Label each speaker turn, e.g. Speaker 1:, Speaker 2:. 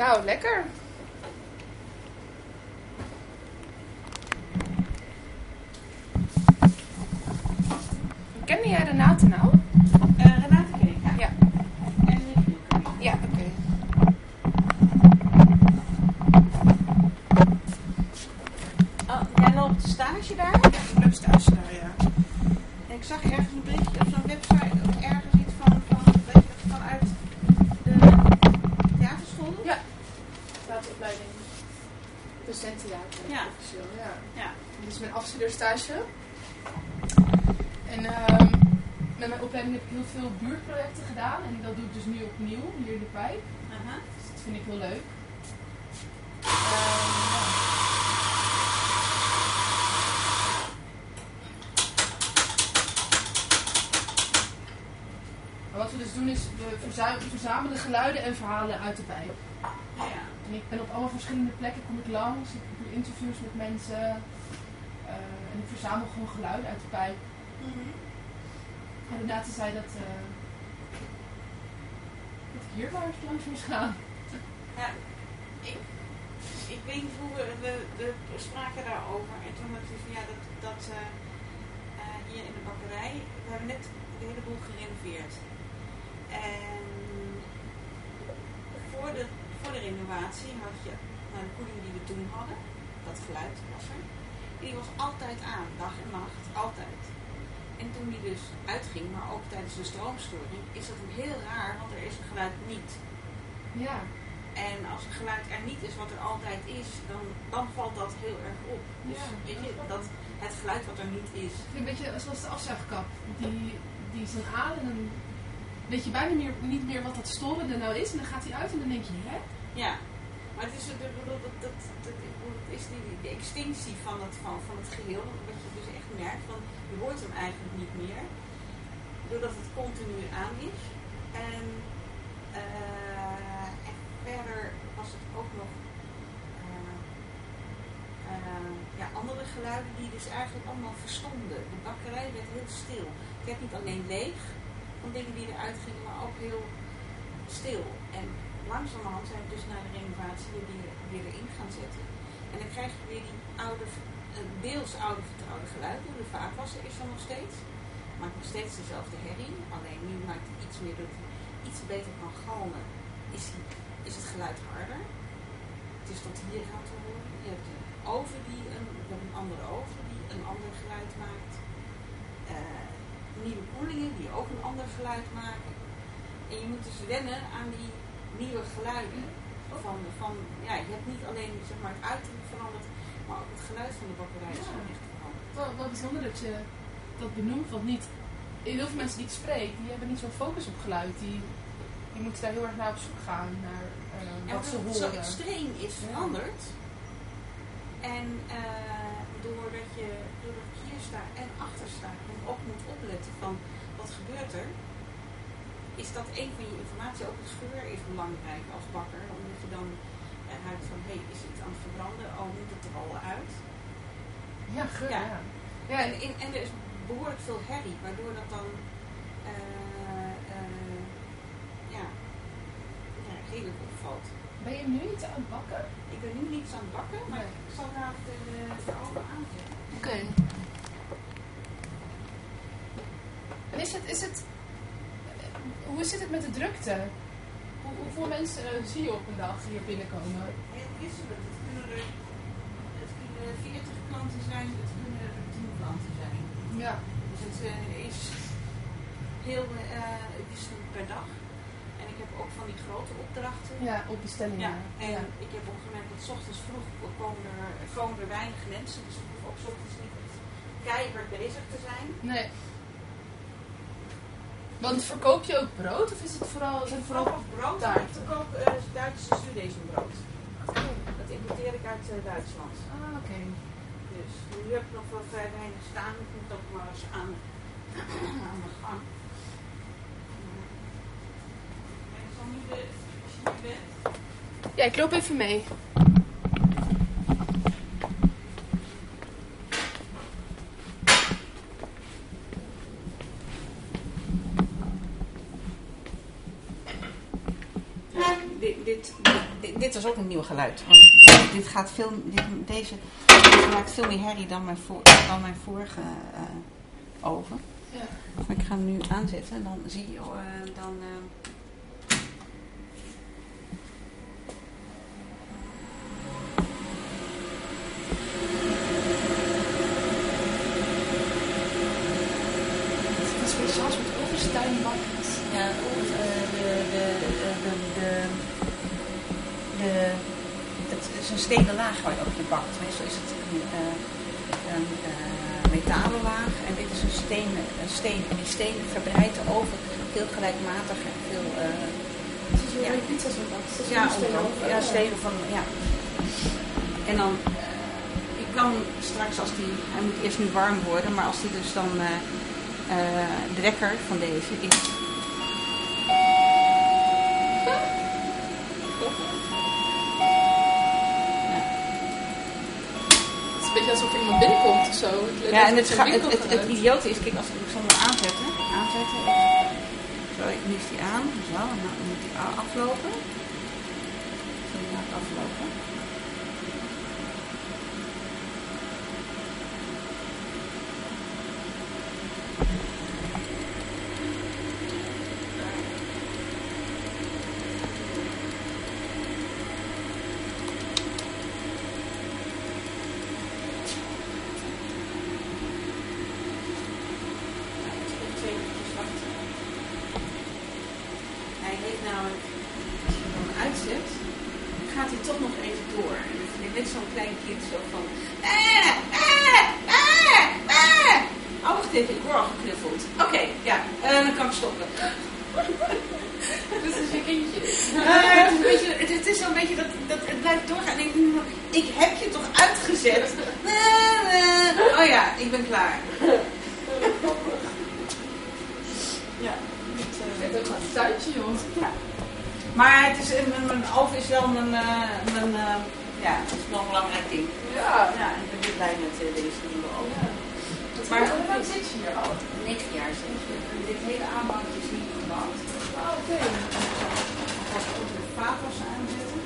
Speaker 1: Nou, lekker. Kende jij Renate nou?
Speaker 2: Uh, Renate ken ik, ja.
Speaker 1: Ja.
Speaker 2: En Michiel ken ik.
Speaker 1: Ja, oké.
Speaker 2: Oh, jij loopt stage daar?
Speaker 3: Ja, ik loop stage daar, ja.
Speaker 2: En ik zag ergens een berichtje op zo'n website, of ergens iets van, van dat je dat vanuit de theaterschool doet?
Speaker 1: Ja. Theateropleiding. Docententheater.
Speaker 2: Ja.
Speaker 1: Officieel, ja.
Speaker 2: Ja.
Speaker 1: Dit is mijn afstudeerstage. En ehm, met mijn opleiding heb ik heel veel buurtprojecten gedaan. En dat doe ik dus nu opnieuw, hier in de pijp. Dus dat vind ik heel leuk. Ehm, wat we dus doen is, we verzamelen geluiden en verhalen uit de pijp.
Speaker 2: Ja.
Speaker 1: En ik ben op allemaal verschillende plekken kom ik langs. Ik doe interviews met mensen. eh, en ik verzamel gewoon geluiden uit de pijp.
Speaker 2: Mhm.
Speaker 1: En Renate zei dat, eh, dat ik hier maar eens langs moest gaan.
Speaker 2: Ja, ik, ik weet niet hoe we, we, we spraken daarover en toen had ik van ja, dat, dat eh, hier in de bakkerij, we hebben net de hele boel gerenoveerd. En voor de, voor de renovatie had je nou, de koeling die we toen hadden, dat geluid was er, die was altijd aan, dag en nacht, altijd. En toen die dus uitging, maar ook tijdens de stroomstoring, is dat een heel raar, want er is een geluid niet.
Speaker 1: Ja,
Speaker 2: En als een geluid er niet is wat er altijd is, dan, dan valt dat heel erg op. Dus
Speaker 1: Ja,
Speaker 2: weet je, dat het geluid wat er niet is.
Speaker 1: vind een beetje zoals de afzuigkap. Die, die is dan aan en dan weet je bijna meer, niet meer wat dat storende nou is. En dan gaat hij uit en dan denk je, hè?
Speaker 2: Ja, maar het is, dat, dat, dat, dat, is die, de extinctie van het, van, van het geheel, wat je dus echt merkt, van je hoort hem eigenlijk niet meer, doordat het continu aan is. En, eh, verder was het ook nog eh, eh, ja, andere geluiden die dus eigenlijk allemaal verstonden. De bakkerij werd heel stil. Het werd niet alleen leeg van dingen die eruit gingen, maar ook heel stil. En langzamerhand zijn we dus naar de renovatie weer, weer, erin gaan zetten. En dan krijg je weer die oude, eh, deels oude vertrouwde geluiden. De vaatwasser is er nog steeds. Maakt nog steeds dezelfde herrie. Alleen nu maakt het iets meer dat hij iets beter kan galmen. Is, hij, is het geluid harder. Het is tot hier gaan te horen. Je hebt een oven die een, een andere oven die een ander geluid maakt. Eh, nieuwe koelingen die ook een ander geluid maken. En je moet dus wennen aan die nieuwe geluiden. Van, van, ja, je hebt niet alleen zeg maar, het uiterlijk veranderd, maar ook het geluid van de bakkerij is
Speaker 1: Ja.
Speaker 2: gewoon echt veranderd.
Speaker 1: Wel, wel bijzonder dat je dat benoemt, want niet, heel veel mensen die ik spreek, die hebben niet zo'n focus op geluid. Die, die moeten daar heel erg naar op zoek gaan, naar
Speaker 2: En
Speaker 1: wat ze
Speaker 2: het zo
Speaker 1: horen.
Speaker 2: extreem is
Speaker 1: Ja.
Speaker 2: veranderd. En eh, doordat, je, doordat ik hier sta en achter sta en ook moet opletten van wat gebeurt er, is dat een van je informatie. Ook het geur is belangrijk als bakker. Omdat je dan uh, houdt van, hé, hey, is het aan het verbranden? Oh, moet het er al uit?
Speaker 1: Ja, geur,
Speaker 2: Ja.
Speaker 1: ja. ja.
Speaker 2: En, en er is behoorlijk veel herrie, waardoor dat dan eh, eh, ja, ja, redelijk opvalt.
Speaker 1: Ben je nu iets aan het bakken?
Speaker 2: Ik ben nu niets aan het bakken, maar
Speaker 1: Nee.
Speaker 2: ik zal daar de, de oven aanzetten.
Speaker 1: Oké. En is het, is het, eh, hoe zit het met de drukte? Hoe, hoeveel mensen eh, zie je op een dag hier binnenkomen?
Speaker 2: Heel wisselend. Het kunnen er het kunnen 40 klanten zijn, het kunnen er 10 klanten zijn.
Speaker 1: Ja.
Speaker 2: Dus het eh, is heel eh, wisselend per dag. En ik heb ook van die grote opdrachten.
Speaker 1: Ja, op bestellingen.
Speaker 2: Ja, en
Speaker 1: Ja.
Speaker 2: ik heb ook gemerkt dat 's ochtends vroeg komen er, komen er weinig mensen. Dus ik hoef ook 's ochtends niet keihard bezig te zijn.
Speaker 1: Nee. Want verkoop je ook brood of is het vooral, zijn het vooral
Speaker 2: brood.
Speaker 1: taarten?
Speaker 2: Ik verkoop uh, Duitse studezenbrood. Dat importeer ik uit eh, Duitsland.
Speaker 1: Ah, oké.
Speaker 2: Dus nu heb ik nog wel vrij weinig staan. Ik moet ook maar eens aan, aan de gang. En nu de, als je nu bent,
Speaker 1: Ja, ik loop even mee.
Speaker 2: Dit, dit, was ook een nieuw geluid. Want dit, dit gaat veel, dit, deze maakt veel meer herrie dan mijn, voor, dan mijn vorige eh, oven.
Speaker 1: Ja.
Speaker 2: Maar ik ga hem nu aanzetten. Dan zie je, eh, dan... eh,
Speaker 1: Het is speciaal soort overstuinbakjes.
Speaker 2: Ja, of, eh, de, de, de, de, de, de, het is een stenen laag waar je op je bakt. Meestal is het een, eh, een eh, metalen laag en dit is een steen, een steen. En die steen verbreidt de oven veel gelijkmatiger en veel... eh,
Speaker 1: Het is
Speaker 2: Ja.
Speaker 1: je pizza's op bakt.
Speaker 2: Ja,
Speaker 1: een over.
Speaker 2: ja, stenen van, ja. En dan, ik kan straks als die, hij moet eerst nu warm worden, maar als die dus dan, de wekker van deze is...
Speaker 1: Het is een beetje alsof er iemand binnenkomt of zo. Het
Speaker 2: Ja, en het, ga, het, het, het idiote is, kijk, als ik hem zonder aanzetten, aanzetten, zo, nu is die aan, zo, en dan moet die aflopen. Zo, aflopen. Ja, het is even twee minuutjes wachten. Hij heeft namelijk, als je hem dan uitzet, gaat hij toch nog even door. En dan vind ik net zo'n klein kind zo van... Eh, eh, eh, eh. Oh, wacht even, ik word al geknuffeld. Oké, ja, eh, dan kan ik stoppen.
Speaker 1: Dit is een kindje.
Speaker 2: Eh, het, is een beetje, het, is zo'n beetje dat, dat het blijft doorgaan. En ik, denk, ik heb je toch uitgezet? Eh. Oh ja, ik ben klaar. Ja,
Speaker 1: Het ook een tuintje, joh.
Speaker 2: Ja. Maar het is, een- mijn, mijn is wel mijn, eh, mijn ja, het is wel een belangrijk ding.
Speaker 1: Ja.
Speaker 2: Ja, ik ben heel blij met eh, deze nieuwe oven.
Speaker 1: Maar
Speaker 2: Maar-
Speaker 1: hoe lang zit je hier al?
Speaker 2: 9 jaar zeg je. En dit hele aanbouwtje is niet gebouwd.
Speaker 1: Ah, oké.
Speaker 2: Ik ga het op de vaatwas aanzetten.